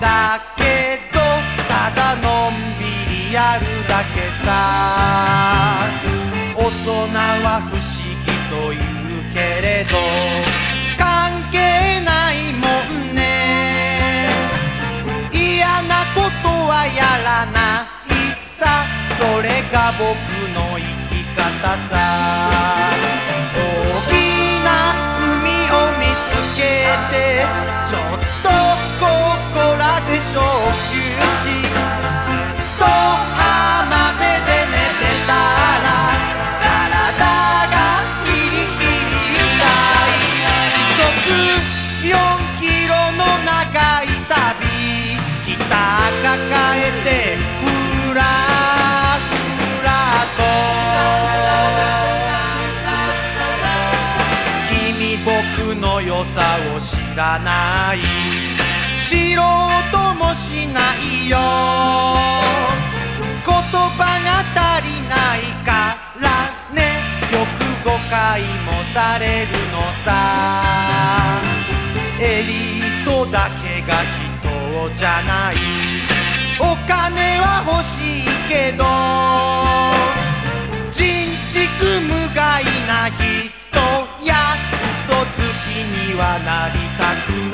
だけどただのんびりやるだけさ。大人は不思議と言うけれど関係ないもんね。嫌なことはやらないさ。それが僕の生き方さ。てふらふらと。君僕の良さを知らない。知ろうともしないよ。言葉が足りないからね。よく誤解もされるのさ。エリートだけが人じゃない。お金は欲しいけど人畜無害な人や嘘つきにはなりたくない。